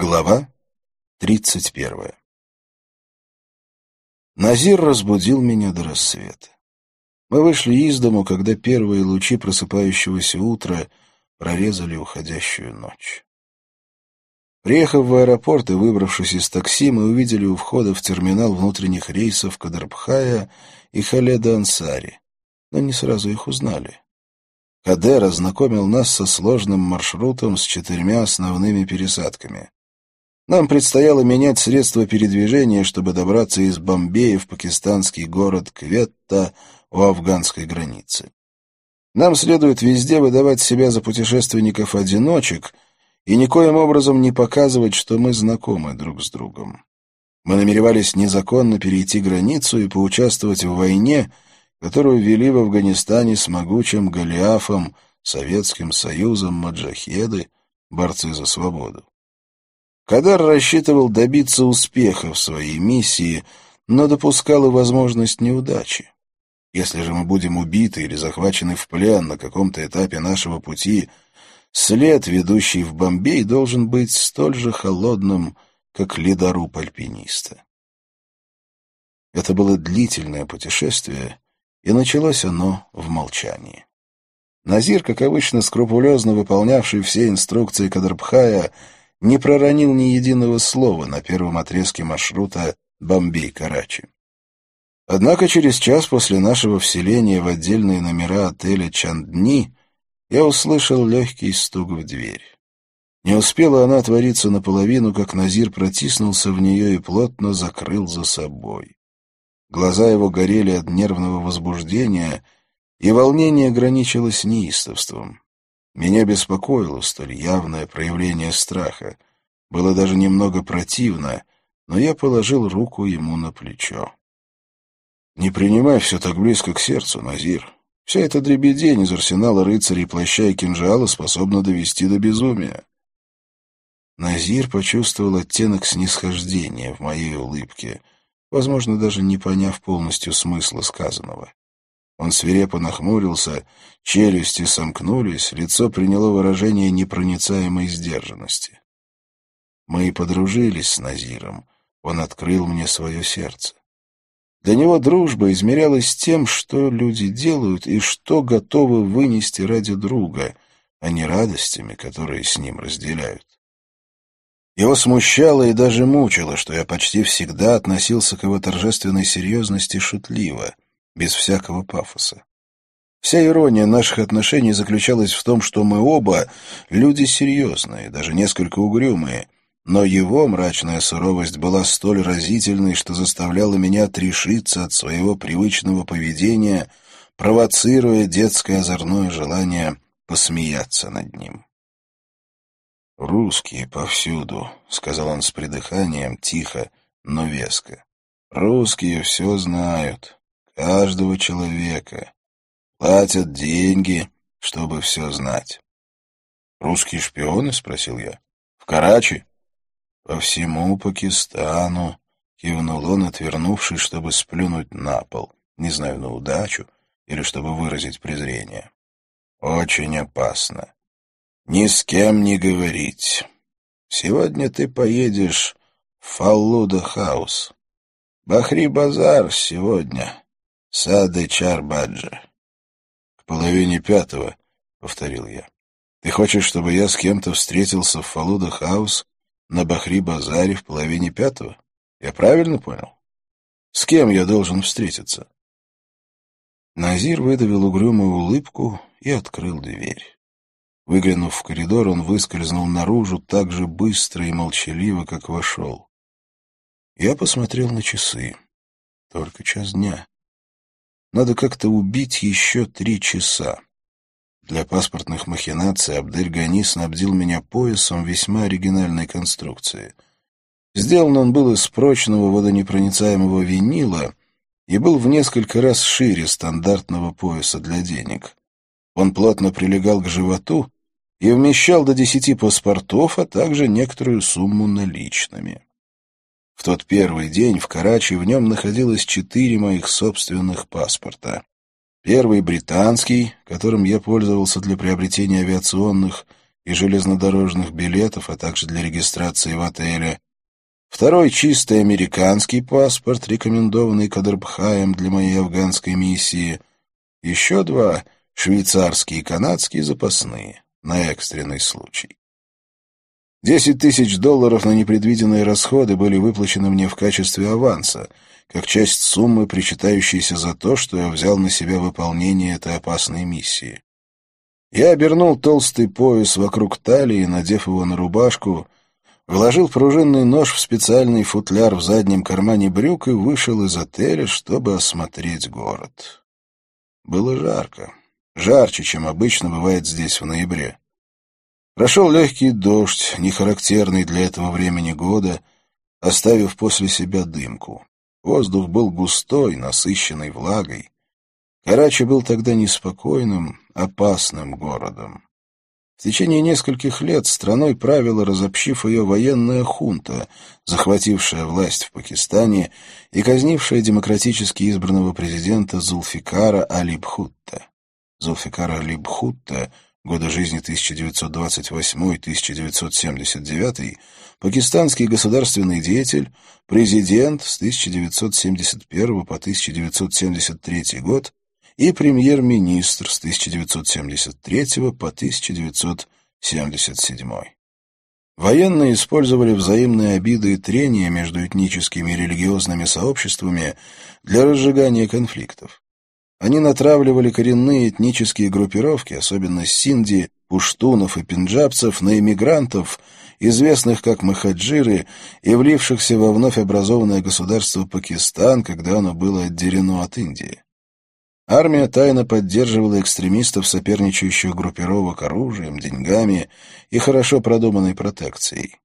Глава тридцать первая Назир разбудил меня до рассвета. Мы вышли из дому, когда первые лучи просыпающегося утра прорезали уходящую ночь. Приехав в аэропорт и выбравшись из такси, мы увидели у входа в терминал внутренних рейсов Кадарбхая и Халеда Ансари, но не сразу их узнали. Кадер ознакомил нас со сложным маршрутом с четырьмя основными пересадками. Нам предстояло менять средства передвижения, чтобы добраться из Бомбея в пакистанский город Кветта у афганской границы. Нам следует везде выдавать себя за путешественников-одиночек и никоим образом не показывать, что мы знакомы друг с другом. Мы намеревались незаконно перейти границу и поучаствовать в войне, которую вели в Афганистане с могучим Голиафом, Советским Союзом, маджахеды, борцы за свободу. Кадар рассчитывал добиться успеха в своей миссии, но допускал и возможность неудачи. Если же мы будем убиты или захвачены в плен на каком-то этапе нашего пути, след, ведущий в Бомбей, должен быть столь же холодным, как ледоруб альпиниста. Это было длительное путешествие, и началось оно в молчании. Назир, как обычно скрупулезно выполнявший все инструкции Кадрбхая, не проронил ни единого слова на первом отрезке маршрута Бомбей-Карачи. Однако через час после нашего вселения в отдельные номера отеля Чандни я услышал легкий стук в дверь. Не успела она отвориться наполовину, как Назир протиснулся в нее и плотно закрыл за собой. Глаза его горели от нервного возбуждения, и волнение граничило с неистовством. Меня беспокоило столь явное проявление страха. Было даже немного противно, но я положил руку ему на плечо. «Не принимай все так близко к сердцу, Назир. Вся эта дребедень из арсенала рыцарей, плаща и кинжала способна довести до безумия». Назир почувствовал оттенок снисхождения в моей улыбке, возможно, даже не поняв полностью смысла сказанного. Он свирепо нахмурился, челюсти сомкнулись, лицо приняло выражение непроницаемой сдержанности. Мы и подружились с Назиром, он открыл мне свое сердце. Для него дружба измерялась тем, что люди делают и что готовы вынести ради друга, а не радостями, которые с ним разделяют. Его смущало и даже мучило, что я почти всегда относился к его торжественной серьезности шутливо — без всякого пафоса. Вся ирония наших отношений заключалась в том, что мы оба люди серьезные, даже несколько угрюмые, но его мрачная суровость была столь разительной, что заставляла меня отрешиться от своего привычного поведения, провоцируя детское озорное желание посмеяться над ним. «Русские повсюду», — сказал он с придыханием, тихо, но веско. «Русские все знают, каждого человека. Платят деньги, чтобы все знать. «Русские шпионы?» — спросил я. «В Карачи?» «По всему Пакистану», — кивнул он, отвернувшись, чтобы сплюнуть на пол, не знаю, на удачу или чтобы выразить презрение. «Очень опасно. Ни с кем не говорить. Сегодня ты поедешь в Фаллуда-хаус. Бахри-базар сегодня. Сады Чарбаджа. К половине пятого, — повторил я. Ты хочешь, чтобы я с кем-то встретился в Фалуда-хаус на Бахри-базаре в половине пятого? Я правильно понял? С кем я должен встретиться? Назир выдавил угрюмую улыбку и открыл дверь. Выглянув в коридор, он выскользнул наружу так же быстро и молчаливо, как вошел. Я посмотрел на часы. Только час дня. Надо как-то убить еще три часа. Для паспортных махинаций Абдель-Гани снабдил меня поясом весьма оригинальной конструкции. Сделан он был из прочного водонепроницаемого винила и был в несколько раз шире стандартного пояса для денег. Он плотно прилегал к животу и вмещал до десяти паспортов, а также некоторую сумму наличными. В тот первый день в Карачи в нем находилось четыре моих собственных паспорта. Первый британский, которым я пользовался для приобретения авиационных и железнодорожных билетов, а также для регистрации в отеле. Второй — чистый американский паспорт, рекомендованный Кадрбхаем для моей афганской миссии. Еще два — швейцарские и канадские запасные, на экстренный случай. Десять тысяч долларов на непредвиденные расходы были выплачены мне в качестве аванса, как часть суммы, причитающейся за то, что я взял на себя выполнение этой опасной миссии. Я обернул толстый пояс вокруг талии, надев его на рубашку, вложил пружинный нож в специальный футляр в заднем кармане брюк и вышел из отеля, чтобы осмотреть город. Было жарко. Жарче, чем обычно бывает здесь в ноябре. Прошел легкий дождь, не характерный для этого времени года, оставив после себя дымку. Воздух был густой, насыщенный влагой. Карачи был тогда неспокойным, опасным городом. В течение нескольких лет страной правила, разобщив ее военная хунта, захватившая власть в Пакистане и казнившая демократически избранного президента Зулфикара Алибхутта. Зулфикара Алибхутта — годы жизни 1928-1979, пакистанский государственный деятель, президент с 1971 по 1973 год и премьер-министр с 1973 по 1977. Военные использовали взаимные обиды и трения между этническими и религиозными сообществами для разжигания конфликтов. Они натравливали коренные этнические группировки, особенно синди, пуштунов и пенджабцев, на иммигрантов, известных как махаджиры и влившихся во вновь образованное государство Пакистан, когда оно было отделено от Индии. Армия тайно поддерживала экстремистов соперничающих группировок оружием, деньгами и хорошо продуманной протекцией.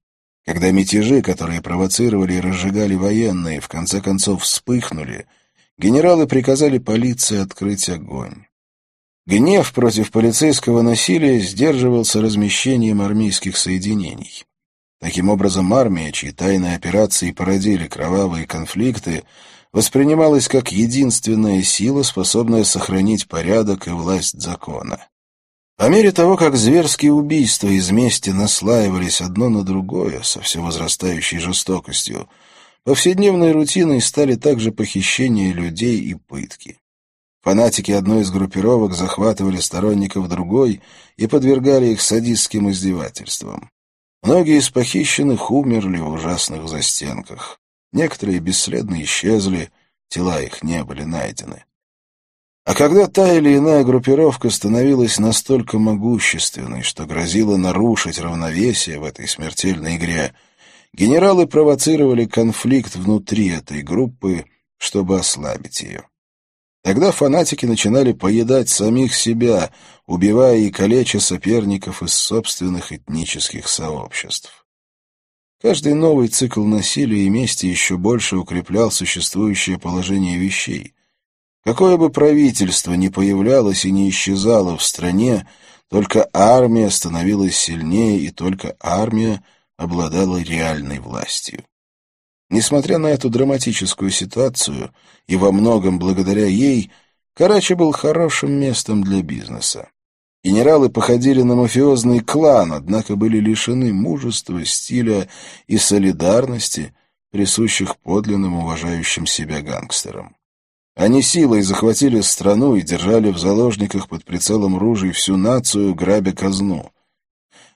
Когда мятежи, которые провоцировали и разжигали военные, в конце концов вспыхнули — генералы приказали полиции открыть огонь. Гнев против полицейского насилия сдерживался размещением армейских соединений. Таким образом, армия, чьи тайные операции породили кровавые конфликты, воспринималась как единственная сила, способная сохранить порядок и власть закона. По мере того, как зверские убийства из мести наслаивались одно на другое со все возрастающей жестокостью, Повседневной рутиной стали также похищения людей и пытки. Фанатики одной из группировок захватывали сторонников другой и подвергали их садистским издевательствам. Многие из похищенных умерли в ужасных застенках. Некоторые бесследно исчезли, тела их не были найдены. А когда та или иная группировка становилась настолько могущественной, что грозила нарушить равновесие в этой смертельной игре, Генералы провоцировали конфликт внутри этой группы, чтобы ослабить ее. Тогда фанатики начинали поедать самих себя, убивая и калеча соперников из собственных этнических сообществ. Каждый новый цикл насилия и мести еще больше укреплял существующее положение вещей. Какое бы правительство ни появлялось и не исчезало в стране, только армия становилась сильнее, и только армия обладала реальной властью. Несмотря на эту драматическую ситуацию, и во многом благодаря ей, Карачи был хорошим местом для бизнеса. Генералы походили на мафиозный клан, однако были лишены мужества, стиля и солидарности, присущих подлинным уважающим себя гангстерам. Они силой захватили страну и держали в заложниках под прицелом ружей всю нацию, грабя казну.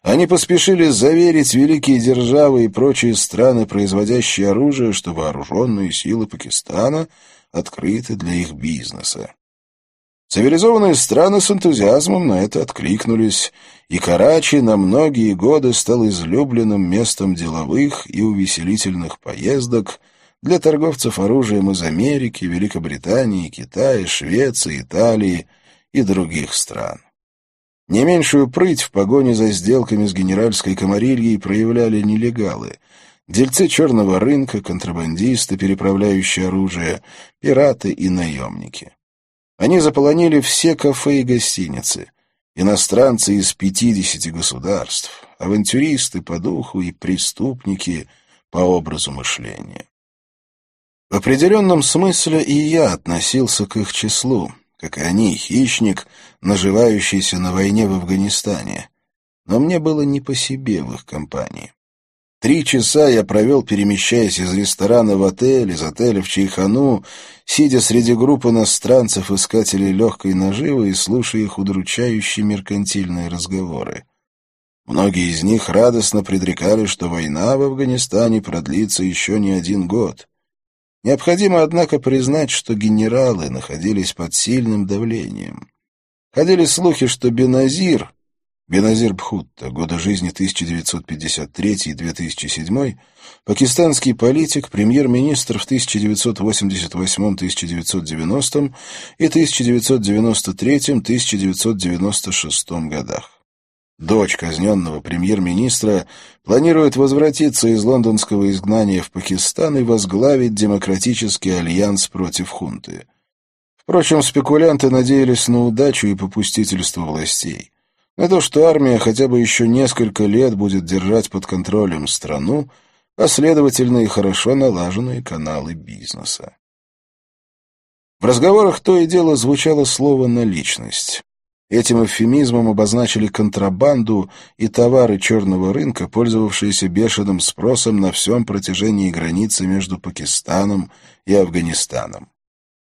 Они поспешили заверить великие державы и прочие страны, производящие оружие, что вооруженные силы Пакистана открыты для их бизнеса. Цивилизованные страны с энтузиазмом на это откликнулись, и Карачи на многие годы стал излюбленным местом деловых и увеселительных поездок для торговцев оружием из Америки, Великобритании, Китая, Швеции, Италии и других стран. Не меньшую прыть в погоне за сделками с генеральской комарильей проявляли нелегалы. Дельцы черного рынка, контрабандисты, переправляющие оружие, пираты и наемники. Они заполонили все кафе и гостиницы. Иностранцы из пятидесяти государств, авантюристы по духу и преступники по образу мышления. В определенном смысле и я относился к их числу, как и они, хищник, наживающийся на войне в Афганистане. но мне было не по себе в их компании. Три часа я провел, перемещаясь из ресторана в отель, из отеля в Чайхану, сидя среди групп иностранцев, искателей легкой наживы и слушая их удручающие меркантильные разговоры. Многие из них радостно предрекали, что война в Афганистане продлится еще не один год. Необходимо, однако, признать, что генералы находились под сильным давлением. Ходили слухи, что Беназир, Беназир Бхутта, годы жизни 1953-2007, пакистанский политик, премьер-министр в 1988-1990 и 1993-1996 годах. Дочь казненного премьер-министра планирует возвратиться из лондонского изгнания в Пакистан и возглавить демократический альянс против хунты. Впрочем, спекулянты надеялись на удачу и попустительство властей на то, что армия хотя бы еще несколько лет будет держать под контролем страну, а следовательно и хорошо налаженные каналы бизнеса. В разговорах то и дело звучало слово «наличность». Этим эвфемизмом обозначили контрабанду и товары черного рынка, пользовавшиеся бешеным спросом на всем протяжении границы между Пакистаном и Афганистаном.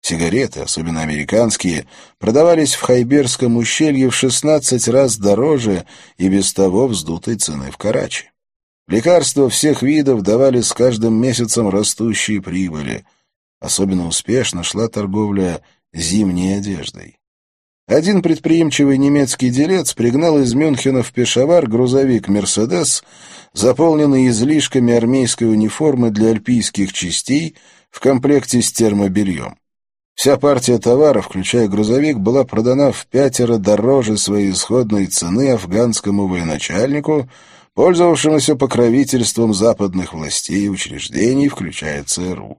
Сигареты, особенно американские, продавались в Хайберском ущелье в 16 раз дороже и без того вздутой цены в Карачи. Лекарства всех видов давали с каждым месяцем растущие прибыли. Особенно успешно шла торговля зимней одеждой. Один предприимчивый немецкий делец пригнал из Мюнхена в Пешавар грузовик «Мерседес», заполненный излишками армейской униформы для альпийских частей в комплекте с термобельем. Вся партия товара, включая грузовик, была продана в пятеро дороже своей исходной цены афганскому военачальнику, пользовавшемуся покровительством западных властей и учреждений, включая ЦРУ.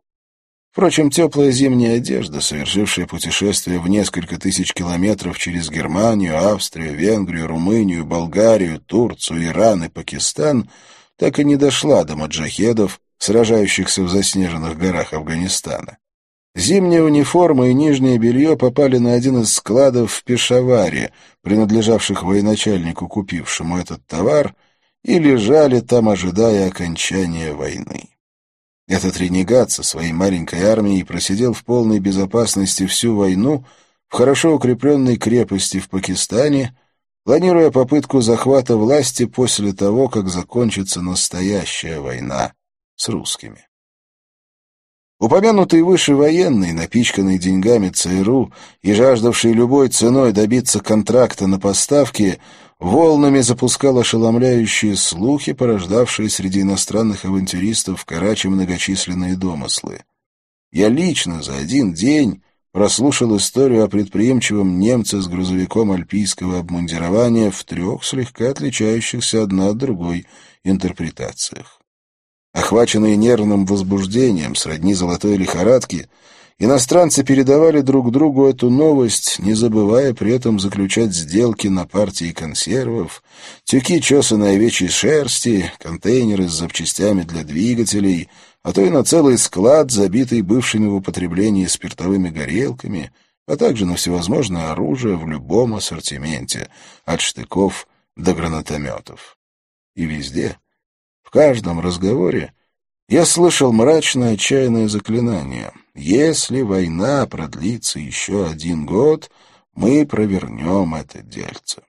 Впрочем, теплая зимняя одежда, совершившая путешествие в несколько тысяч километров через Германию, Австрию, Венгрию, Румынию, Болгарию, Турцию, Иран и Пакистан, так и не дошла до маджахедов, сражающихся в заснеженных горах Афганистана. Зимняя униформа и нижнее белье попали на один из складов в Пешаваре, принадлежавших военачальнику, купившему этот товар, и лежали там, ожидая окончания войны. Этот ренегат со своей маленькой армией просидел в полной безопасности всю войну в хорошо укрепленной крепости в Пакистане, планируя попытку захвата власти после того, как закончится настоящая война с русскими. Упомянутый выше военный, напичканный деньгами ЦРУ и жаждавший любой ценой добиться контракта на поставки, волнами запускал ошеломляющие слухи, порождавшие среди иностранных авантюристов в Карачи многочисленные домыслы. Я лично за один день прослушал историю о предприимчивом немце с грузовиком альпийского обмундирования в трех слегка отличающихся одна от другой интерпретациях. Охваченные нервным возбуждением, сродни золотой лихорадки, иностранцы передавали друг другу эту новость, не забывая при этом заключать сделки на партии консервов, тюки чесаной овечьей шерсти, контейнеры с запчастями для двигателей, а то и на целый склад, забитый бывшими в употреблении спиртовыми горелками, а также на всевозможное оружие в любом ассортименте, от штыков до гранатометов. И везде в каждом разговоре я слышал мрачное отчаянное заклинание. «Если война продлится еще один год, мы провернем это дельце».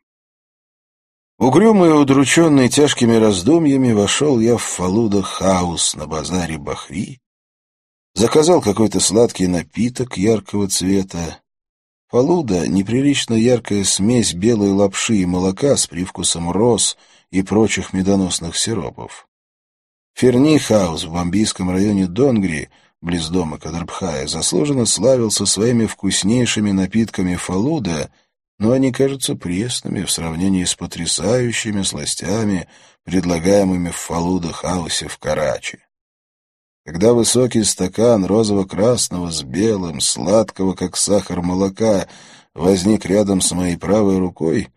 Угрюмый и удрученный тяжкими раздумьями вошел я в Фалуда хаус на базаре Бахри, заказал какой-то сладкий напиток яркого цвета. Фалуда — неприлично яркая смесь белой лапши и молока с привкусом роз и прочих медоносных сиропов. Ферни-хаус в бомбийском районе Донгри, близ дома Кадрбхая, заслуженно славился своими вкуснейшими напитками фалуда, но они кажутся пресными в сравнении с потрясающими сластями, предлагаемыми в фалуда-хаусе в Карачи. Когда высокий стакан розово-красного с белым, сладкого, как сахар, молока возник рядом с моей правой рукой,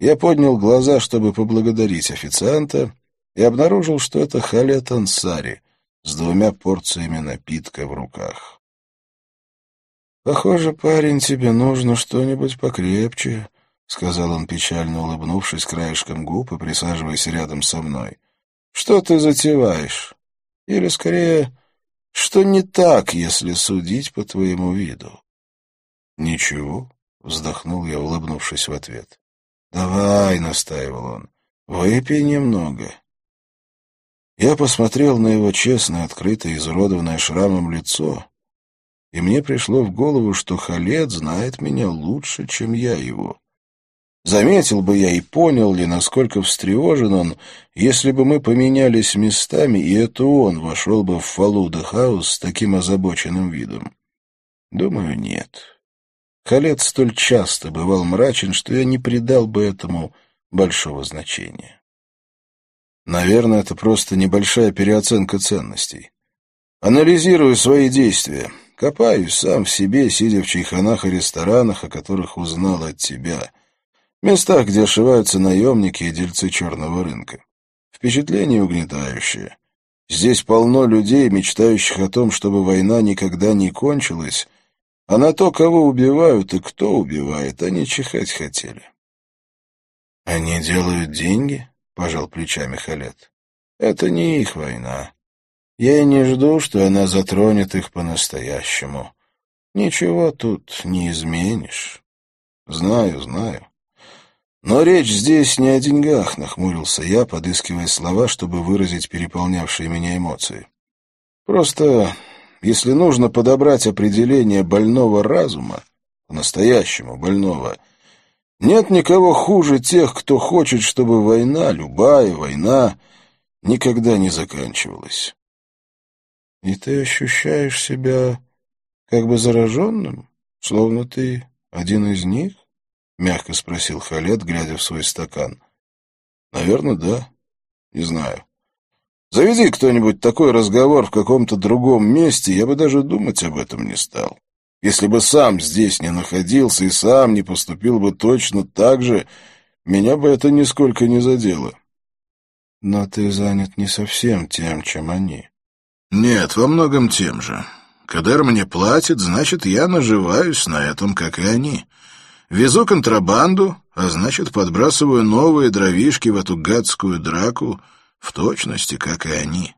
я поднял глаза, чтобы поблагодарить официанта, и обнаружил, что это Халет Ансари с двумя порциями напитка в руках. «Похоже, парень, тебе нужно что-нибудь покрепче», сказал он, печально улыбнувшись краешком губ и присаживаясь рядом со мной. «Что ты затеваешь? Или, скорее, что не так, если судить по твоему виду?» «Ничего», — вздохнул я, улыбнувшись в ответ. «Давай», — настаивал он, — «выпей немного». Я посмотрел на его честное, открытое, изуродованное шрамом лицо, и мне пришло в голову, что Халет знает меня лучше, чем я его. Заметил бы я и понял ли, насколько встревожен он, если бы мы поменялись местами, и это он вошел бы в Фалуда Хаус с таким озабоченным видом. Думаю, нет. Халет столь часто бывал мрачен, что я не придал бы этому большого значения. Наверное, это просто небольшая переоценка ценностей. Анализирую свои действия. Копаюсь сам в себе, сидя в чайханах и ресторанах, о которых узнал от тебя. Местах, где ошиваются наемники и дельцы черного рынка. Впечатление угнетающее. Здесь полно людей, мечтающих о том, чтобы война никогда не кончилась, а на то, кого убивают и кто убивает, они чихать хотели. — Они делают деньги? — пожал плечами Халет. — Это не их война. Я и не жду, что она затронет их по-настоящему. Ничего тут не изменишь. Знаю, знаю. Но речь здесь не о деньгах, нахмурился я, подыскивая слова, чтобы выразить переполнявшие меня эмоции. Просто, если нужно подобрать определение больного разума, по-настоящему больного, нет никого хуже тех, кто хочет, чтобы война, любая война, никогда не заканчивалась. И ты ощущаешь себя как бы зараженным, словно ты один из них? Мягко спросил Халет, глядя в свой стакан. Наверное, да. Не знаю. Заведи кто-нибудь такой разговор в каком-то другом месте, я бы даже думать об этом не стал. Если бы сам здесь не находился и сам не поступил бы точно так же, меня бы это нисколько не задело. Но ты занят не совсем тем, чем они. Нет, во многом тем же. Кадер мне платит, значит, я наживаюсь на этом, как и они. Везу контрабанду, а значит, подбрасываю новые дровишки в эту гадскую драку, в точности, как и они.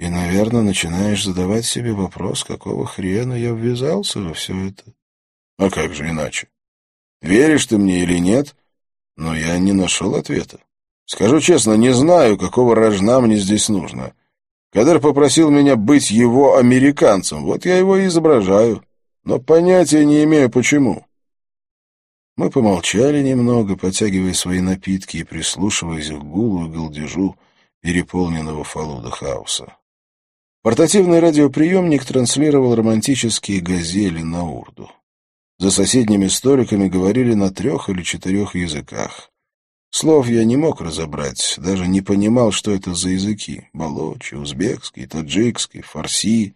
И, наверное, начинаешь задавать себе вопрос, какого хрена я ввязался во все это. А как же иначе? Веришь ты мне или нет? Но я не нашел ответа. Скажу честно, не знаю, какого рожна мне здесь нужно. Кадр попросил меня быть его американцем, вот я его и изображаю, но понятия не имею, почему. Мы помолчали немного, потягивая свои напитки и прислушиваясь к гулу и галдежу переполненного фалуда хаоса. Портативный радиоприемник транслировал романтические газели на урду. За соседними столиками говорили на трех или четырех языках. Слов я не мог разобрать, даже не понимал, что это за языки. Балочи, узбекский, таджикский, фарси.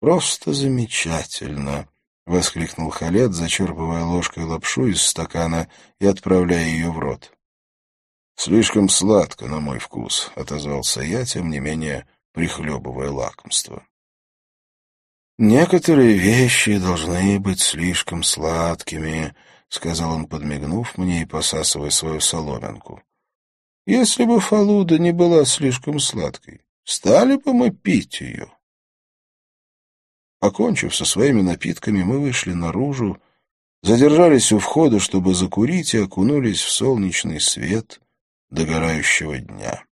«Просто замечательно!» — воскликнул Халет, зачерпывая ложкой лапшу из стакана и отправляя ее в рот. «Слишком сладко, на мой вкус», — отозвался я, тем не менее прихлебывая лакомство. «Некоторые вещи должны быть слишком сладкими», — сказал он, подмигнув мне и посасывая свою соломинку. — Если бы Фалуда не была слишком сладкой, стали бы мы пить ее. Покончив со своими напитками, мы вышли наружу, задержались у входа, чтобы закурить, и окунулись в солнечный свет догорающего дня.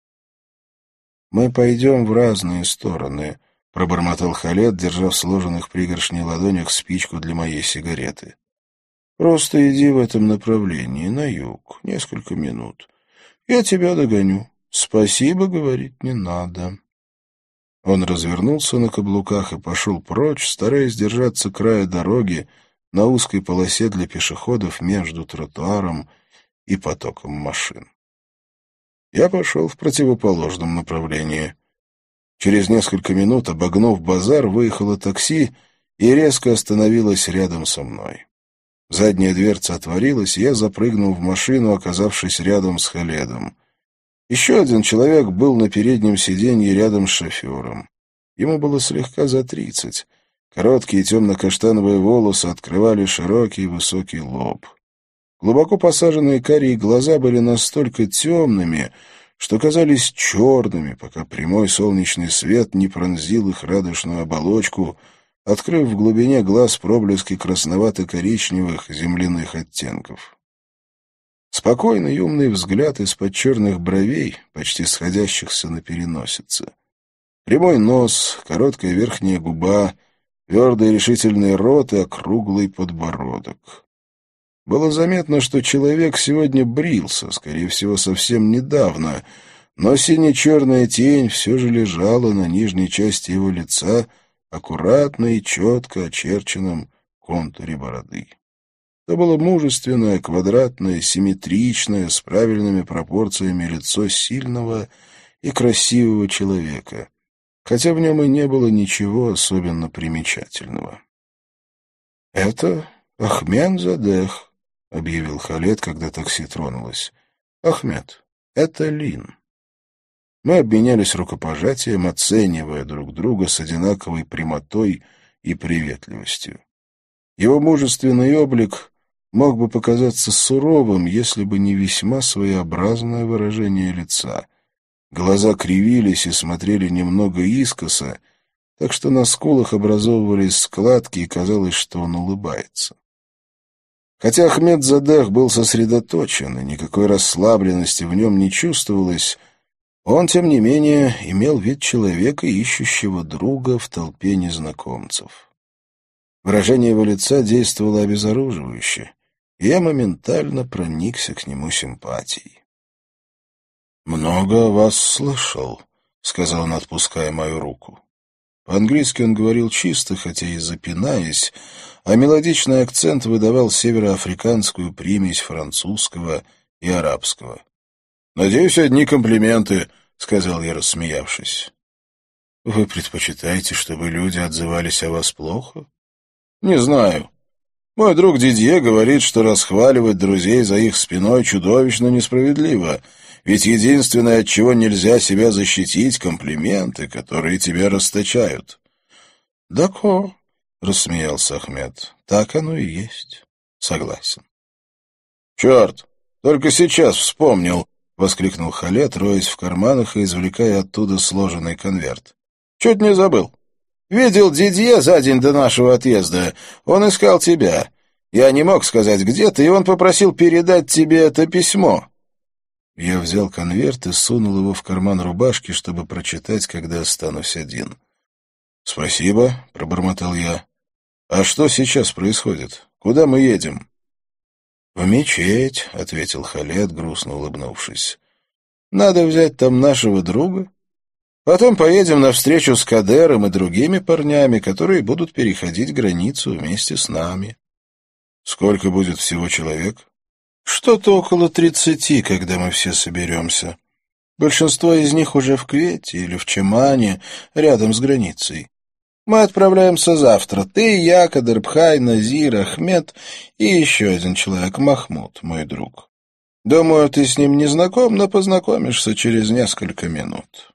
«Мы пойдем в разные стороны», — пробормотал Халет, держа в сложенных пригоршней ладонях спичку для моей сигареты. Просто иди в этом направлении, на юг, несколько минут. Я тебя догоню. Спасибо говорить не надо. Он развернулся на каблуках и пошел прочь, стараясь держаться края дороги на узкой полосе для пешеходов между тротуаром и потоком машин. Я пошел в противоположном направлении. Через несколько минут, обогнув базар, выехало такси и резко остановилось рядом со мной. Задняя дверца отворилась, и я запрыгнул в машину, оказавшись рядом с Халедом. Еще один человек был на переднем сиденье рядом с шофером. Ему было слегка за тридцать. Короткие темно-каштановые волосы открывали широкий высокий лоб. Глубоко посаженные карие глаза были настолько темными, что казались черными, пока прямой солнечный свет не пронзил их радужную оболочку, открыв в глубине глаз проблески красновато-коричневых земляных оттенков. Спокойный умный взгляд из-под черных бровей, почти сходящихся на переносице. Прямой нос, короткая верхняя губа, твердый решительный рот и округлый подбородок. Было заметно, что человек сегодня брился, скорее всего, совсем недавно, но сине-черная тень все же лежала на нижней части его лица, аккуратно и четко очерченном контуре бороды. Это было мужественное, квадратное, симметричное, с правильными пропорциями лицо сильного и красивого человека, хотя в нем и не было ничего особенно примечательного. «Это Ахмен Задех», — объявил Халет, когда такси тронулось. «Ахмед, это Лин». Мы обменялись рукопожатием, оценивая друг друга с одинаковой прямотой и приветливостью. Его мужественный облик мог бы показаться суровым, если бы не весьма своеобразное выражение лица. Глаза кривились и смотрели немного искоса, так что на скулах образовывались складки, и казалось, что он улыбается. Хотя Ахмед Задах был сосредоточен, и никакой расслабленности в нем не чувствовалось, он, тем не менее, имел вид человека, ищущего друга в толпе незнакомцев. Выражение его лица действовало обезоруживающе, и я моментально проникся к нему симпатией. «Много вас слышал», — сказал он, отпуская мою руку. По-английски он говорил чисто, хотя и запинаясь, а мелодичный акцент выдавал североафриканскую примесь французского и арабского. «Надеюсь, одни комплименты», — сказал я, рассмеявшись. «Вы предпочитаете, чтобы люди отзывались о вас плохо?» «Не знаю. Мой друг Дидье говорит, что расхваливать друзей за их спиной чудовищно несправедливо, ведь единственное, от чего нельзя себя защитить, — комплименты, которые тебя расточают». «Дако», — рассмеялся Ахмед. — Так оно и есть. Согласен. — Черт! Только сейчас вспомнил! — воскликнул Халет, роясь в карманах и извлекая оттуда сложенный конверт. — Чуть не забыл. Видел Дидье за день до нашего отъезда. Он искал тебя. Я не мог сказать, где ты, и он попросил передать тебе это письмо. Я взял конверт и сунул его в карман рубашки, чтобы прочитать, когда останусь один. — Спасибо, — пробормотал я. «А что сейчас происходит? Куда мы едем?» «В мечеть», — ответил Халет, грустно улыбнувшись. «Надо взять там нашего друга. Потом поедем навстречу с Кадером и другими парнями, которые будут переходить границу вместе с нами». «Сколько будет всего человек?» «Что-то около тридцати, когда мы все соберемся. Большинство из них уже в Квете или в Чемане, рядом с границей. Мы отправляемся завтра. Ты, я, Кадырбхай, Назир, Ахмед и еще один человек, Махмуд, мой друг. Думаю, ты с ним не знаком, но познакомишься через несколько минут.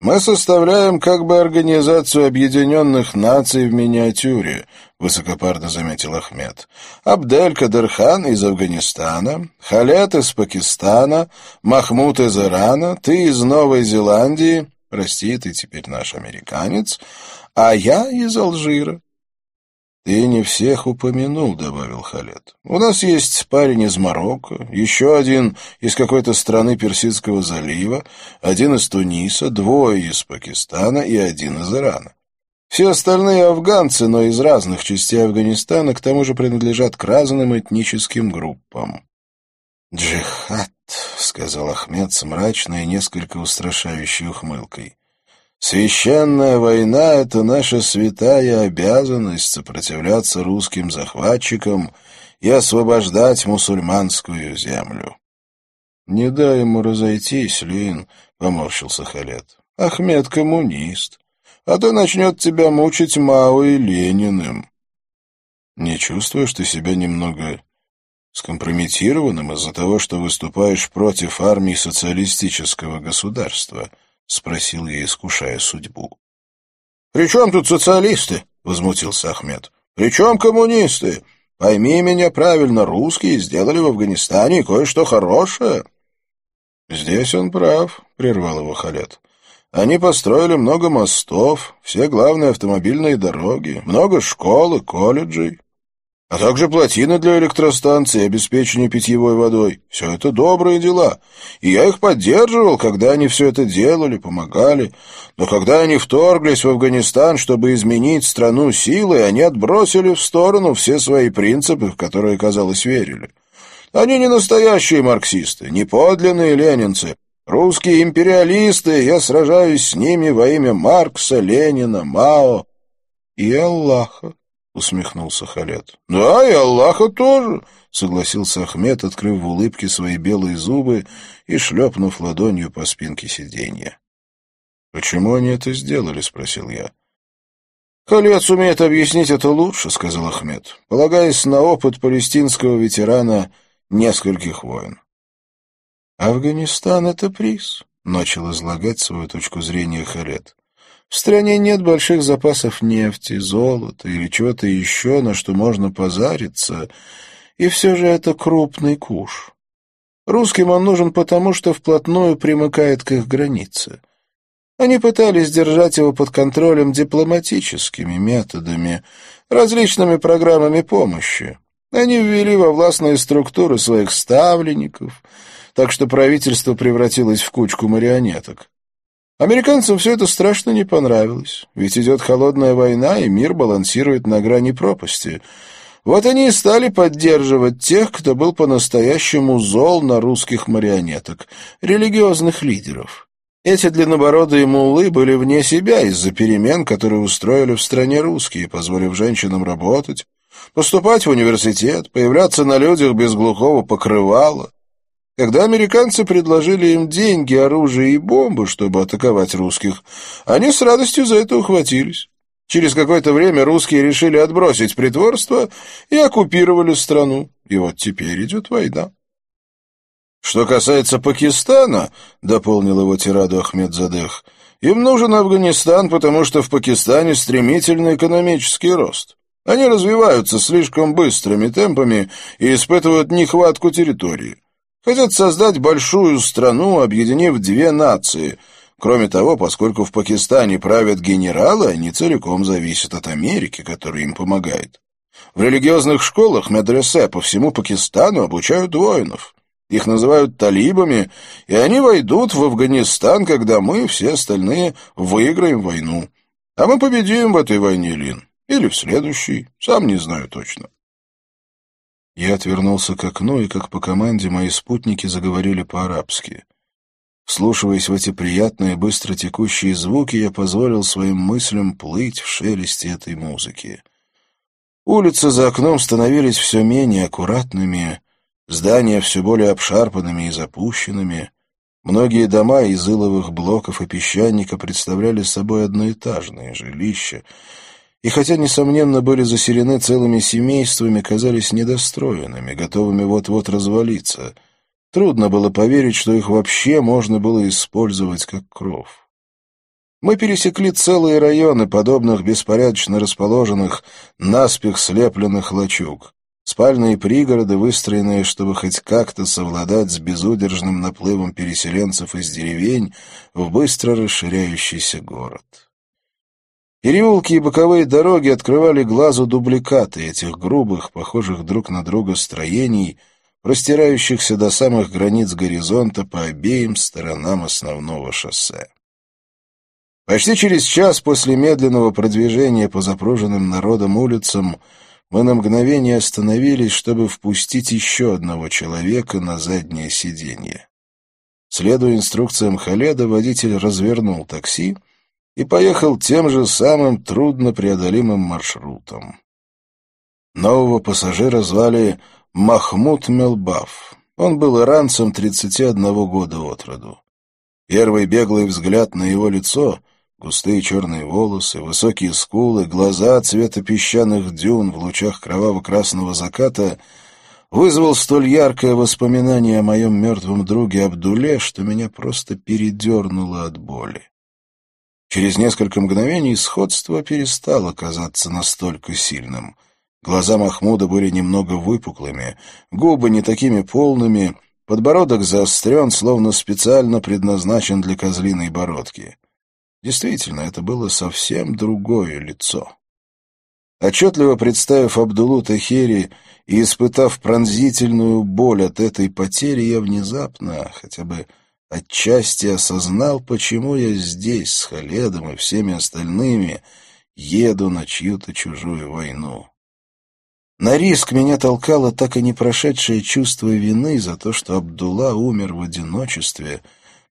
Мы составляем как бы организацию Объединенных Наций в миниатюре, высокопарно заметил Ахмед. Абдель Кадырхан из Афганистана, Халет из Пакистана, Махмуд из Ирана, ты из Новой Зеландии, Прости, ты теперь наш американец, а я из Алжира. «Ты не всех упомянул», — добавил Халет. «У нас есть парень из Марокко, еще один из какой-то страны Персидского залива, один из Туниса, двое из Пакистана и один из Ирана. Все остальные афганцы, но из разных частей Афганистана, к тому же принадлежат к разным этническим группам». «Джихад», — сказал Ахмед с мрачной и несколько устрашающей ухмылкой. «Священная война — это наша святая обязанность сопротивляться русским захватчикам и освобождать мусульманскую землю». «Не дай ему разойтись, Лин», — поморщился Халет. «Ахмед коммунист, а то начнет тебя мучить Мао и Лениным». «Не чувствуешь ты себя немного скомпрометированным из-за того, что выступаешь против армии социалистического государства?» — спросил я, искушая судьбу. «При чем тут социалисты?» — возмутился Ахмед. «При чем коммунисты? Пойми меня правильно, русские сделали в Афганистане кое-что хорошее». «Здесь он прав», — прервал его Халет. «Они построили много мостов, все главные автомобильные дороги, много школ и колледжей а также плотины для электростанции и обеспечения питьевой водой. Все это добрые дела, и я их поддерживал, когда они все это делали, помогали. Но когда они вторглись в Афганистан, чтобы изменить страну силой, они отбросили в сторону все свои принципы, в которые, казалось, верили. Они не настоящие марксисты, не подлинные ленинцы. Русские империалисты, я сражаюсь с ними во имя Маркса, Ленина, Мао и Аллаха усмехнулся Халет. «Да, и Аллаха тоже», — согласился Ахмед, открыв в улыбке свои белые зубы и шлепнув ладонью по спинке сиденья. «Почему они это сделали?» — спросил я. «Халет сумеет объяснить это лучше», — сказал Ахмед, полагаясь на опыт палестинского ветерана нескольких войн. «Афганистан — это приз», — начал излагать свою точку зрения Халет. В стране нет больших запасов нефти, золота или чего-то еще, на что можно позариться, и все же это крупный куш. Русским он нужен потому, что вплотную примыкает к их границе. Они пытались держать его под контролем дипломатическими методами, различными программами помощи. Они ввели во властные структуры своих ставленников, так что правительство превратилось в кучку марионеток. Американцам все это страшно не понравилось, ведь идет холодная война, и мир балансирует на грани пропасти. Вот они и стали поддерживать тех, кто был по-настоящему зол на русских марионеток, религиозных лидеров. Эти длиннобородые муллы были вне себя из-за перемен, которые устроили в стране русские, позволив женщинам работать, поступать в университет, появляться на людях без глухого покрывала. Когда американцы предложили им деньги, оружие и бомбы, чтобы атаковать русских, они с радостью за это ухватились. Через какое-то время русские решили отбросить притворство и оккупировали страну. И вот теперь идет война. Что касается Пакистана, — дополнил его тираду Ахмед Задех, — им нужен Афганистан, потому что в Пакистане стремительный экономический рост. Они развиваются слишком быстрыми темпами и испытывают нехватку территории. Хотят создать большую страну, объединив две нации. Кроме того, поскольку в Пакистане правят генералы, они целиком зависят от Америки, которая им помогает. В религиозных школах медресе по всему Пакистану обучают воинов. Их называют талибами, и они войдут в Афганистан, когда мы, все остальные, выиграем войну. А мы победим в этой войне, Лин. Или в следующей, сам не знаю точно. Я отвернулся к окну, и, как по команде, мои спутники заговорили по-арабски. Вслушиваясь в эти приятные, быстро текущие звуки, я позволил своим мыслям плыть в шелесте этой музыки. Улицы за окном становились все менее аккуратными, здания все более обшарпанными и запущенными. Многие дома из иловых блоков и песчаника представляли собой одноэтажные жилища, и хотя, несомненно, были заселены целыми семействами, казались недостроенными, готовыми вот-вот развалиться. Трудно было поверить, что их вообще можно было использовать как кров. Мы пересекли целые районы, подобных беспорядочно расположенных, наспех слепленных лачуг. Спальные пригороды, выстроенные, чтобы хоть как-то совладать с безудержным наплывом переселенцев из деревень в быстро расширяющийся город. Переулки и боковые дороги открывали глазу дубликаты этих грубых, похожих друг на друга строений, простирающихся до самых границ горизонта по обеим сторонам основного шоссе. Почти через час после медленного продвижения по запруженным народом улицам мы на мгновение остановились, чтобы впустить еще одного человека на заднее сиденье. Следуя инструкциям Халеда, водитель развернул такси и поехал тем же самым труднопреодолимым маршрутом. Нового пассажира звали Махмуд Мелбаф. Он был иранцем 31 года от роду. Первый беглый взгляд на его лицо, густые черные волосы, высокие скулы, глаза цвета песчаных дюн в лучах кроваво-красного заката вызвал столь яркое воспоминание о моем мертвом друге Абдуле, что меня просто передернуло от боли. Через несколько мгновений сходство перестало казаться настолько сильным. Глаза Махмуда были немного выпуклыми, губы не такими полными, подбородок заострен, словно специально предназначен для козлиной бородки. Действительно, это было совсем другое лицо. Отчетливо представив Абдулу Тахери и испытав пронзительную боль от этой потери, я внезапно, хотя бы отчасти осознал, почему я здесь с Халедом и всеми остальными еду на чью-то чужую войну. На риск меня толкало так и не прошедшее чувство вины за то, что Абдулла умер в одиночестве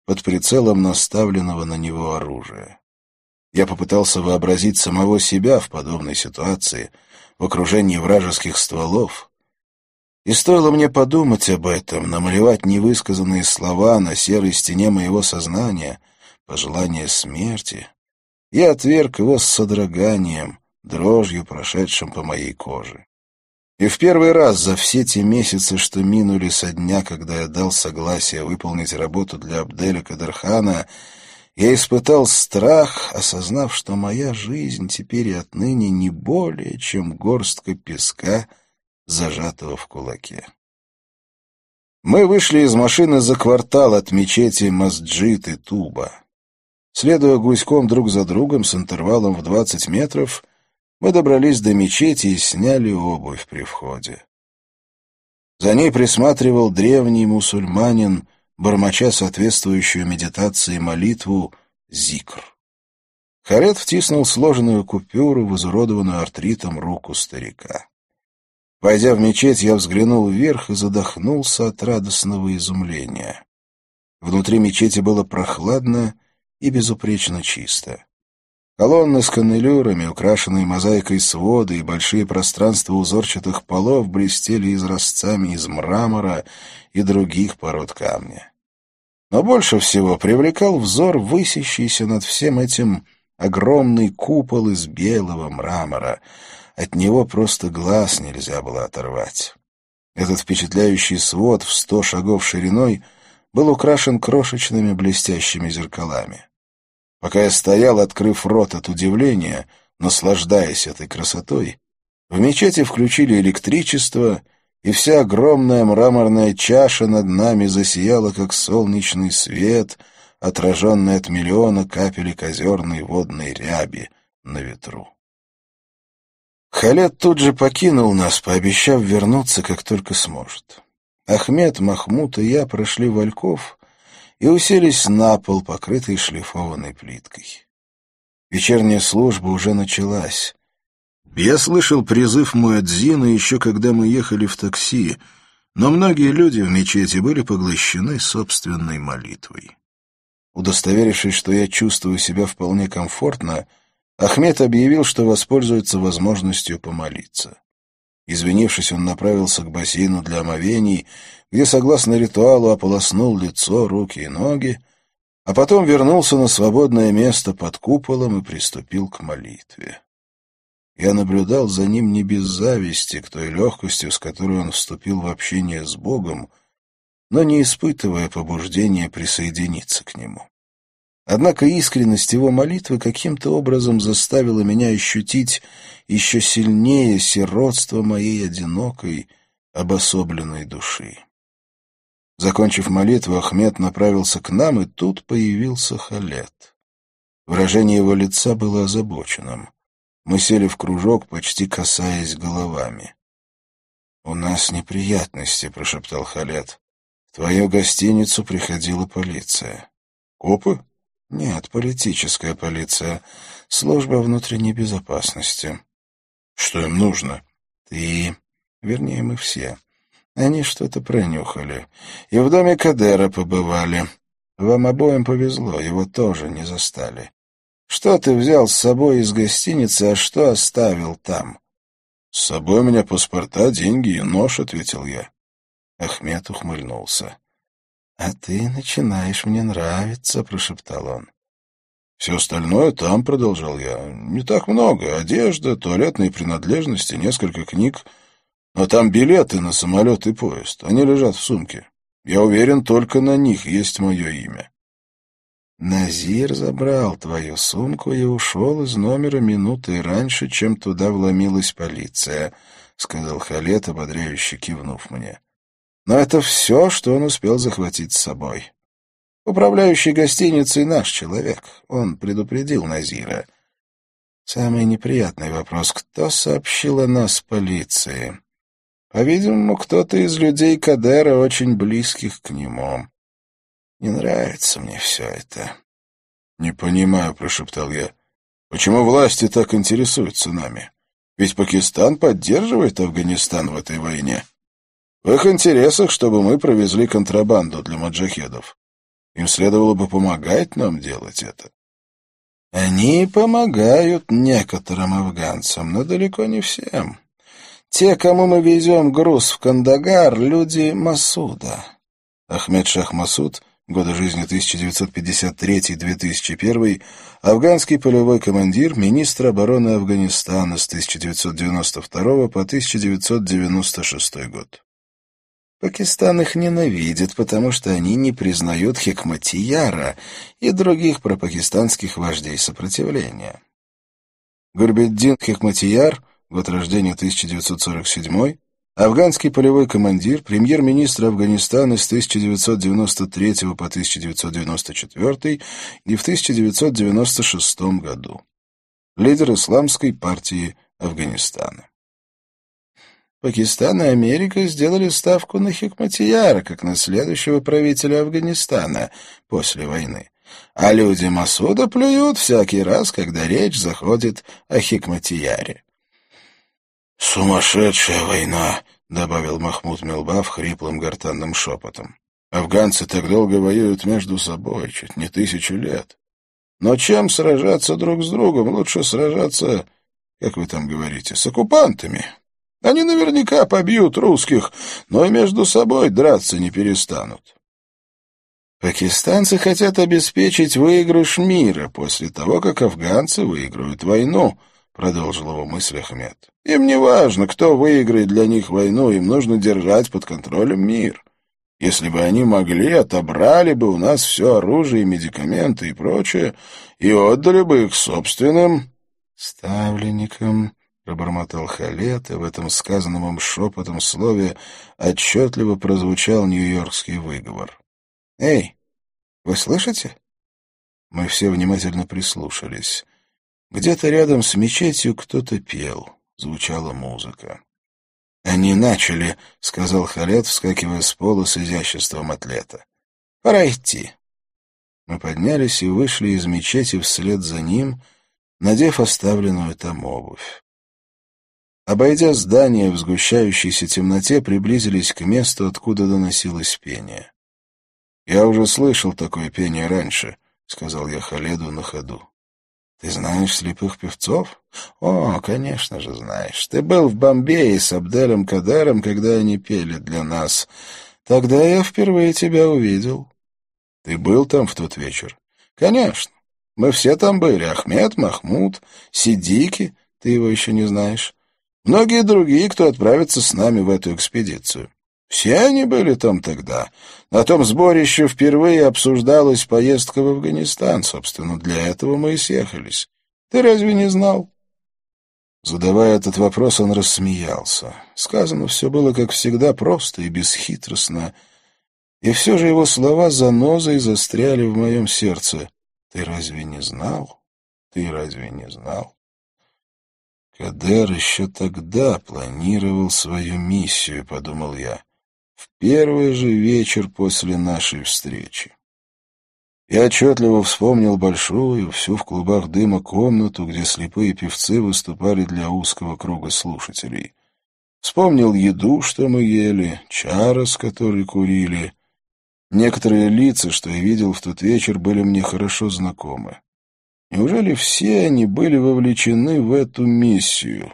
под прицелом наставленного на него оружия. Я попытался вообразить самого себя в подобной ситуации, в окружении вражеских стволов. И стоило мне подумать об этом, намалевать невысказанные слова на серой стене моего сознания, пожелание смерти, я отверг его с содроганием, дрожью, прошедшим по моей коже. И в первый раз за все те месяцы, что минули со дня, когда я дал согласие выполнить работу для Абделя Кадырхана, я испытал страх, осознав, что моя жизнь теперь и отныне не более, чем горстка песка, зажатого в кулаке. Мы вышли из машины за квартал от мечети Масджид и Туба. Следуя гуськом друг за другом с интервалом в двадцать метров, мы добрались до мечети и сняли обувь при входе. За ней присматривал древний мусульманин, бормоча соответствующую медитации молитву «Зикр». Харет втиснул сложенную купюру в изуродованную артритом руку старика. Войдя в мечеть, я взглянул вверх и задохнулся от радостного изумления. Внутри мечети было прохладно и безупречно чисто. Колонны с каннелюрами, украшенные мозаикой своды и большие пространства узорчатых полов блестели изразцами из мрамора и других пород камня. Но больше всего привлекал взор высящийся над всем этим огромный купол из белого мрамора. От него просто глаз нельзя было оторвать. Этот впечатляющий свод в сто шагов шириной был украшен крошечными блестящими зеркалами. Пока я стоял, открыв рот от удивления, наслаждаясь этой красотой, в мечети включили электричество, и вся огромная мраморная чаша над нами засияла, как солнечный свет, отраженный от миллиона капелек озерной водной ряби на ветру. Халет тут же покинул нас, пообещав вернуться, как только сможет. Ахмед, Махмуд и я прошли Вальков и уселись на пол, покрытый шлифованной плиткой. Вечерняя служба уже началась. Я слышал призыв Муэдзина еще когда мы ехали в такси, но многие люди в мечети были поглощены собственной молитвой. Удостоверившись, что я чувствую себя вполне комфортно, Ахмед объявил, что воспользуется возможностью помолиться. Извинившись, он направился к бассейну для омовений, где, согласно ритуалу, ополоснул лицо, руки и ноги, а потом вернулся на свободное место под куполом и приступил к молитве. Я наблюдал за ним не без зависти к той легкости, с которой он вступил в общение с Богом, но не испытывая побуждения присоединиться к нему. Однако искренность его молитвы каким-то образом заставила меня ощутить еще сильнее сиротство моей одинокой, обособленной души. Закончив молитву, Ахмед направился к нам, и тут появился Халет. Выражение его лица было озабоченным. Мы сели в кружок, почти касаясь головами. «У нас неприятности», — прошептал Халет. «В твою гостиницу приходила полиция». «Копы?» «Нет, политическая полиция. Служба внутренней безопасности». «Что им нужно?» «Ты...» Вернее, мы все. Они что-то пронюхали. И в доме Кадера побывали. Вам обоим повезло, его тоже не застали. Что ты взял с собой из гостиницы, а что оставил там? — С собой у меня паспорта, деньги и нож, — ответил я. Ахмед ухмыльнулся. — А ты начинаешь мне нравиться, — прошептал он. — Все остальное там, — продолжал я. — Не так много. Одежда, туалетные принадлежности, несколько книг. Но там билеты на самолет и поезд. Они лежат в сумке. Я уверен, только на них есть мое имя. Назир забрал твою сумку и ушел из номера минуты раньше, чем туда вломилась полиция, — сказал Халет, ободряюще кивнув мне. «Но это все, что он успел захватить с собой. Управляющий гостиницей наш человек. Он предупредил Назира. Самый неприятный вопрос — кто сообщил о нас полиции?» По-видимому, кто-то из людей Кадера, очень близких к нему. Не нравится мне все это. — Не понимаю, — прошептал я. — Почему власти так интересуются нами? Ведь Пакистан поддерживает Афганистан в этой войне. В их интересах, чтобы мы провезли контрабанду для маджахедов. Им следовало бы помогать нам делать это. Они помогают некоторым афганцам, но далеко не всем. Те, кому мы везем груз в Кандагар, люди Масуда. Ахмед Шах Масуд, годы жизни 1953-2001, афганский полевой командир, министр обороны Афганистана с 1992 по 1996 год. Пакистан их ненавидит, потому что они не признают Хикматияра и других пропакистанских вождей сопротивления. Гурбеддин Хикматияр — год рождения 1947, афганский полевой командир, премьер-министр Афганистана с 1993 по 1994 и в 1996 году. Лидер исламской партии Афганистана. Пакистан и Америка сделали ставку на Хикматияра как на следующего правителя Афганистана после войны. А люди Масуда плюют всякий раз, когда речь заходит о Хикматияре. «Сумасшедшая война!» — добавил Махмуд Мелбав хриплым гортанным шепотом. «Афганцы так долго воюют между собой, чуть не тысячу лет. Но чем сражаться друг с другом? Лучше сражаться, как вы там говорите, с оккупантами. Они наверняка побьют русских, но и между собой драться не перестанут». Пакистанцы хотят обеспечить выигрыш мира после того, как афганцы выиграют войну, — продолжил его мысль Ахмед. Им не важно, кто выиграет для них войну, им нужно держать под контролем мир. Если бы они могли, отобрали бы у нас все оружие, медикаменты и прочее, и отдали бы их собственным ставленникам, — пробормотал Халет, и в этом сказанном им шепотом слове отчетливо прозвучал нью-йоркский выговор. — Эй, вы слышите? Мы все внимательно прислушались. Где-то рядом с мечетью кто-то пел звучала музыка. «Они начали», — сказал Халет, вскакивая с пола с изяществом атлета. «Пора идти». Мы поднялись и вышли из мечети вслед за ним, надев оставленную там обувь. Обойдя здание в сгущающейся темноте, приблизились к месту, откуда доносилось пение. «Я уже слышал такое пение раньше», — сказал я Халеду на ходу. Ты знаешь слепых певцов? О, конечно же знаешь. Ты был в Бомбее с Абделем Кадером, когда они пели для нас. Тогда я впервые тебя увидел. Ты был там в тот вечер? Конечно. Мы все там были. Ахмед, Махмуд, Сидики, ты его еще не знаешь. Многие другие, кто отправится с нами в эту экспедицию. Все они были там тогда. На том сборище впервые обсуждалась поездка в Афганистан. Собственно, для этого мы и съехались. Ты разве не знал? Задавая этот вопрос, он рассмеялся. Сказано все было, как всегда, просто и бесхитростно. И все же его слова занозой застряли в моем сердце. Ты разве не знал? Ты разве не знал? Кадер еще тогда планировал свою миссию, — подумал я в первый же вечер после нашей встречи. Я отчетливо вспомнил большую, всю в клубах дыма комнату, где слепые певцы выступали для узкого круга слушателей. Вспомнил еду, что мы ели, чара, который курили. Некоторые лица, что я видел в тот вечер, были мне хорошо знакомы. Неужели все они были вовлечены в эту миссию?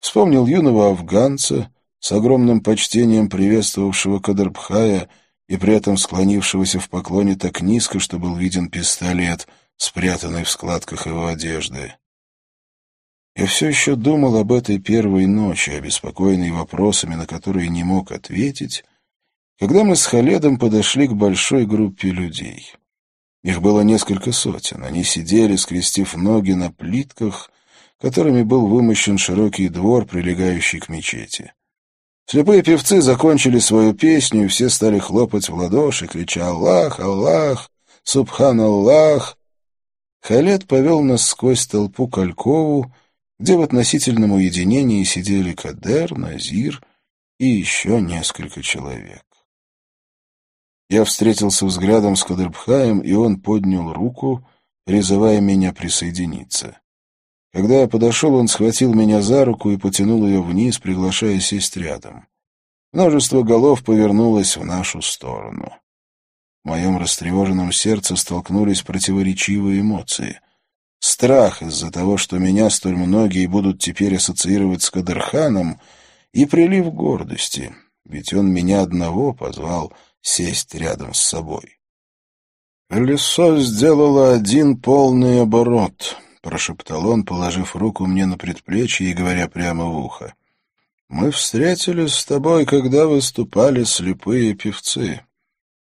Вспомнил юного афганца, с огромным почтением приветствовавшего Кадрбхая и при этом склонившегося в поклоне так низко, что был виден пистолет, спрятанный в складках его одежды. Я все еще думал об этой первой ночи, обеспокоенный вопросами, на которые не мог ответить, когда мы с Халедом подошли к большой группе людей. Их было несколько сотен. Они сидели, скрестив ноги на плитках, которыми был вымощен широкий двор, прилегающий к мечети. Слепые певцы закончили свою песню, и все стали хлопать в ладоши, крича «Аллах! Аллах! Субхан Аллах!». Халет повел нас сквозь толпу к Алькову, где в относительном уединении сидели Кадер, Назир и еще несколько человек. Я встретился взглядом с Кадырбхаем, и он поднял руку, призывая меня присоединиться. Когда я подошел, он схватил меня за руку и потянул ее вниз, приглашая сесть рядом. Множество голов повернулось в нашу сторону. В моем растревоженном сердце столкнулись противоречивые эмоции. Страх из-за того, что меня столь многие будут теперь ассоциировать с Кадырханом, и прилив гордости, ведь он меня одного позвал — сесть рядом с собой. «Колесо сделало один полный оборот», — прошептал он, положив руку мне на предплечье и говоря прямо в ухо. «Мы встретились с тобой, когда выступали слепые певцы,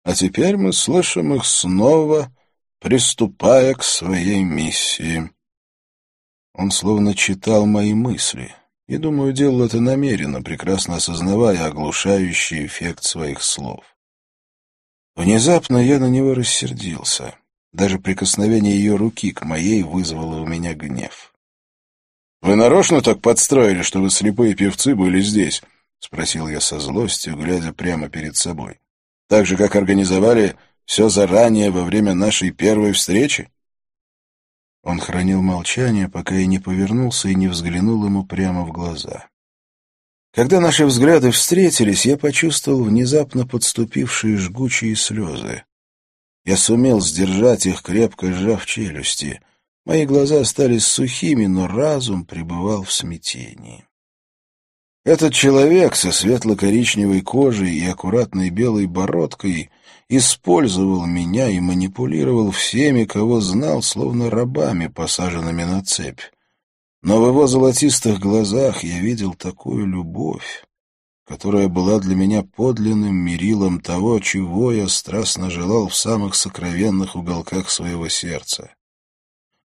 а теперь мы слышим их снова, приступая к своей миссии». Он словно читал мои мысли, и, думаю, делал это намеренно, прекрасно осознавая оглушающий эффект своих слов. Внезапно я на него рассердился. Даже прикосновение ее руки к моей вызвало у меня гнев. «Вы нарочно так подстроили, чтобы слепые певцы были здесь?» — спросил я со злостью, глядя прямо перед собой. «Так же, как организовали все заранее во время нашей первой встречи?» Он хранил молчание, пока я не повернулся и не взглянул ему прямо в глаза. Когда наши взгляды встретились, я почувствовал внезапно подступившие жгучие слезы. Я сумел сдержать их, крепко сжав челюсти. Мои глаза остались сухими, но разум пребывал в смятении. Этот человек со светло-коричневой кожей и аккуратной белой бородкой использовал меня и манипулировал всеми, кого знал, словно рабами, посаженными на цепь. Но в его золотистых глазах я видел такую любовь, которая была для меня подлинным мерилом того, чего я страстно желал в самых сокровенных уголках своего сердца.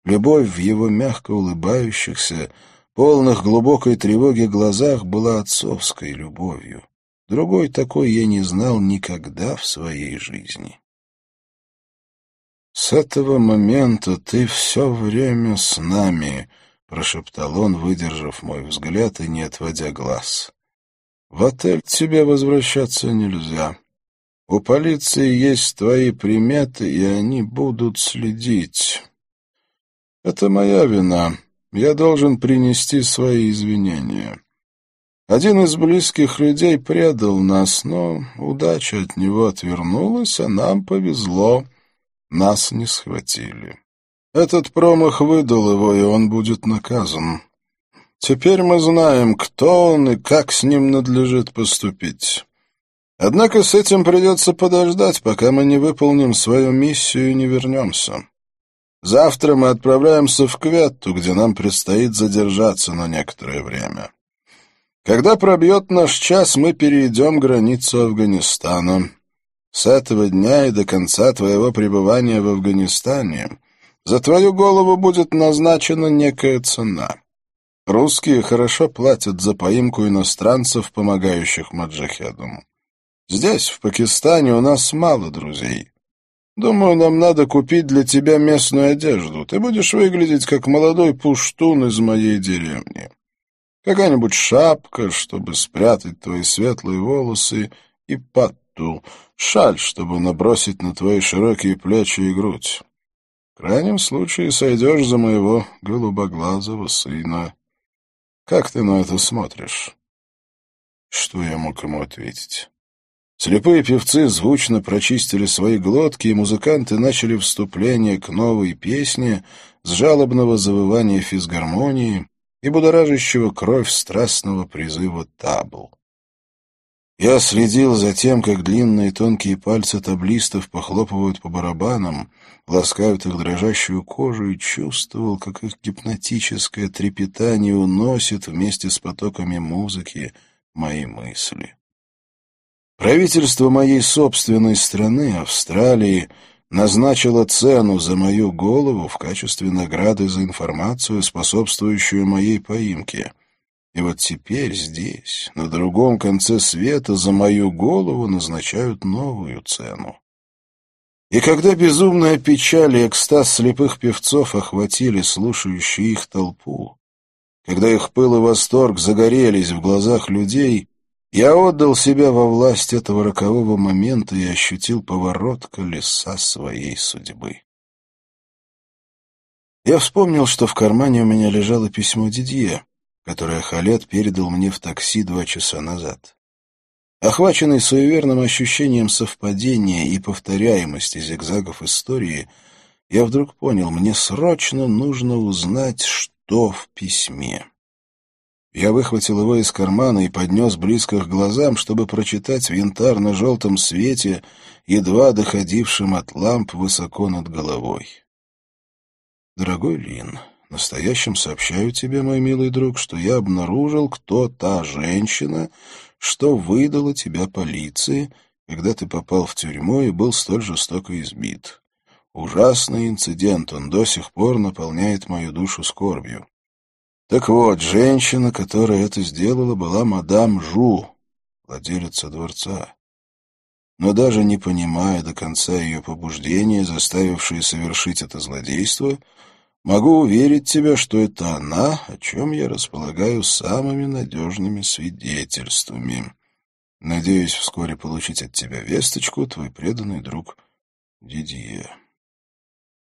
Любовь в его мягко улыбающихся, полных глубокой тревоги глазах была отцовской любовью. Другой такой я не знал никогда в своей жизни. «С этого момента ты все время с нами», — прошептал он, выдержав мой взгляд и не отводя глаз. «В отель тебе возвращаться нельзя. У полиции есть твои приметы, и они будут следить. Это моя вина. Я должен принести свои извинения. Один из близких людей предал нас, но удача от него отвернулась, а нам повезло. Нас не схватили». Этот промах выдал его, и он будет наказан. Теперь мы знаем, кто он и как с ним надлежит поступить. Однако с этим придется подождать, пока мы не выполним свою миссию и не вернемся. Завтра мы отправляемся в Кветту, где нам предстоит задержаться на некоторое время. Когда пробьет наш час, мы перейдем границу Афганистана. С этого дня и до конца твоего пребывания в Афганистане за твою голову будет назначена некая цена. Русские хорошо платят за поимку иностранцев, помогающих маджахедам. Здесь, в Пакистане, у нас мало друзей. Думаю, нам надо купить для тебя местную одежду. Ты будешь выглядеть как молодой пуштун из моей деревни. Какая-нибудь шапка, чтобы спрятать твои светлые волосы, и патту, шаль, чтобы набросить на твои широкие плечи и грудь. Крайнем случае сойдешь за моего голубоглазого сына. Как ты на это смотришь?» Что я мог ему ответить? Слепые певцы звучно прочистили свои глотки, и музыканты начали вступление к новой песне с жалобного завывания физгармонии и будоражащего кровь страстного призыва табл. Я следил за тем, как длинные тонкие пальцы таблистов похлопывают по барабанам, ласкают их дрожащую кожу и чувствовал, как их гипнотическое трепетание уносит вместе с потоками музыки мои мысли. Правительство моей собственной страны, Австралии, назначила цену за мою голову в качестве награды за информацию, способствующую моей поимке. И вот теперь здесь, на другом конце света, за мою голову назначают новую цену. И когда безумная печаль и экстаз слепых певцов охватили слушающую их толпу, когда их пыл и восторг загорелись в глазах людей, я отдал себя во власть этого рокового момента и ощутил поворот колеса своей судьбы. Я вспомнил, что в кармане у меня лежало письмо Дидье, которое Халет передал мне в такси два часа назад. Охваченный суеверным ощущением совпадения и повторяемости зигзагов истории, я вдруг понял, мне срочно нужно узнать, что в письме. Я выхватил его из кармана и поднес близко к глазам, чтобы прочитать в янтарно-желтом свете, едва доходившем от ламп высоко над головой. «Дорогой Лин, настоящим сообщаю тебе, мой милый друг, что я обнаружил, кто та женщина, что выдала тебя полиции, когда ты попал в тюрьму и был столь жестоко избит. Ужасный инцидент, он до сих пор наполняет мою душу скорбью. Так вот, женщина, которая это сделала, была мадам Жу, владелица дворца. Но даже не понимая до конца ее побуждения, заставившие совершить это злодейство, Могу уверить тебя, что это она, о чем я располагаю самыми надежными свидетельствами. Надеюсь вскоре получить от тебя весточку, твой преданный друг Дидье.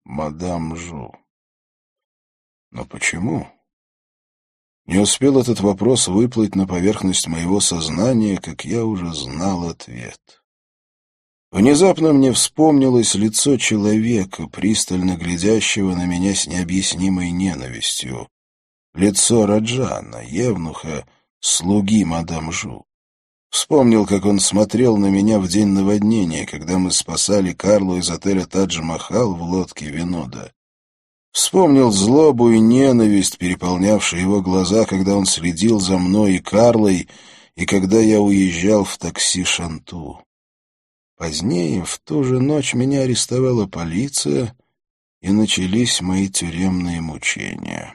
Мадам Жу. Но почему? Не успел этот вопрос выплыть на поверхность моего сознания, как я уже знал ответ. Внезапно мне вспомнилось лицо человека, пристально глядящего на меня с необъяснимой ненавистью. Лицо Раджана, евнуха, слуги мадам Жу. Вспомнил, как он смотрел на меня в день наводнения, когда мы спасали Карлу из отеля Тадж-Махал в лодке Винода. Вспомнил злобу и ненависть, переполнявшие его глаза, когда он следил за мной и Карлой, и когда я уезжал в такси Шанту. Позднее, в ту же ночь, меня арестовала полиция, и начались мои тюремные мучения.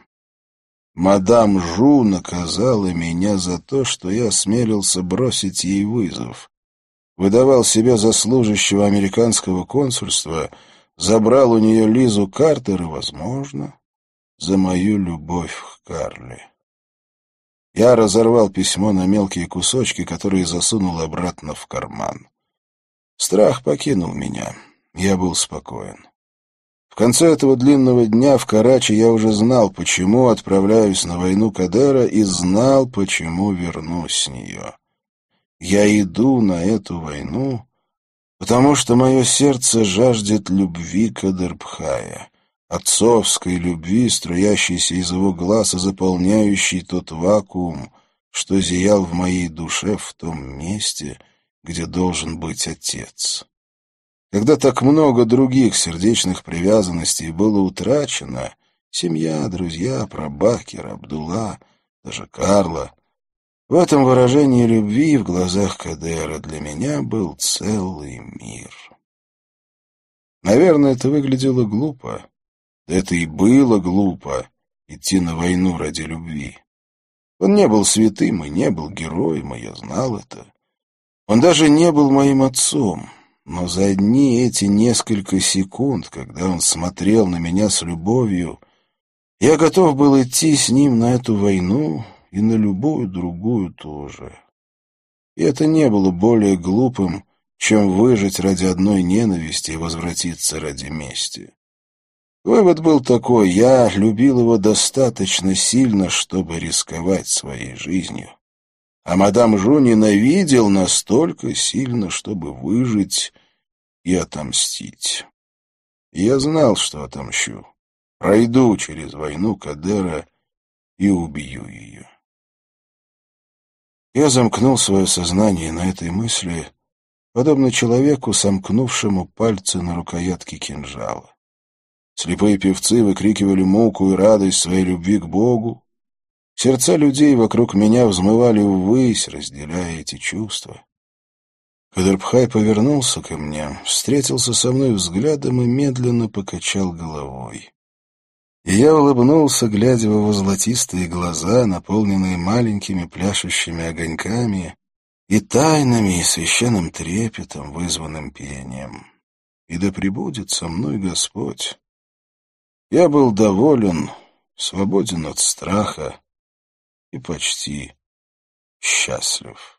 Мадам Жу наказала меня за то, что я осмелился бросить ей вызов. Выдавал себя за служащего американского консульства, забрал у нее Лизу Картер и, возможно, за мою любовь к Карли. Я разорвал письмо на мелкие кусочки, которые засунул обратно в карман. Страх покинул меня. Я был спокоен. В конце этого длинного дня в Карачи я уже знал, почему отправляюсь на войну Кадера и знал, почему вернусь с нее. Я иду на эту войну, потому что мое сердце жаждет любви Кадырбхая, отцовской любви, струящейся из его глаз и заполняющей тот вакуум, что зиял в моей душе в том месте — где должен быть отец. Когда так много других сердечных привязанностей было утрачено, семья, друзья, прабакер, Абдулла, даже Карла, в этом выражении любви в глазах Кадера для меня был целый мир. Наверное, это выглядело глупо. Это и было глупо — идти на войну ради любви. Он не был святым и не был героем, и я знал это. Он даже не был моим отцом, но за одни эти несколько секунд, когда он смотрел на меня с любовью, я готов был идти с ним на эту войну и на любую другую тоже. И это не было более глупым, чем выжить ради одной ненависти и возвратиться ради мести. Вывод был такой, я любил его достаточно сильно, чтобы рисковать своей жизнью а мадам Жу ненавидел настолько сильно, чтобы выжить и отомстить. я знал, что отомщу. Пройду через войну Кадера и убью ее. Я замкнул свое сознание на этой мысли, подобно человеку, сомкнувшему пальцы на рукоятке кинжала. Слепые певцы выкрикивали муку и радость своей любви к Богу, Сердца людей вокруг меня взмывали ввысь, разделяя эти чувства. Кадрбхай повернулся ко мне, встретился со мной взглядом и медленно покачал головой. И я улыбнулся, глядя в его золотистые глаза, наполненные маленькими пляшущими огоньками и тайнами, и священным трепетом, вызванным пением. И да пребудет со мной Господь. Я был доволен, свободен от страха и почти счастлив.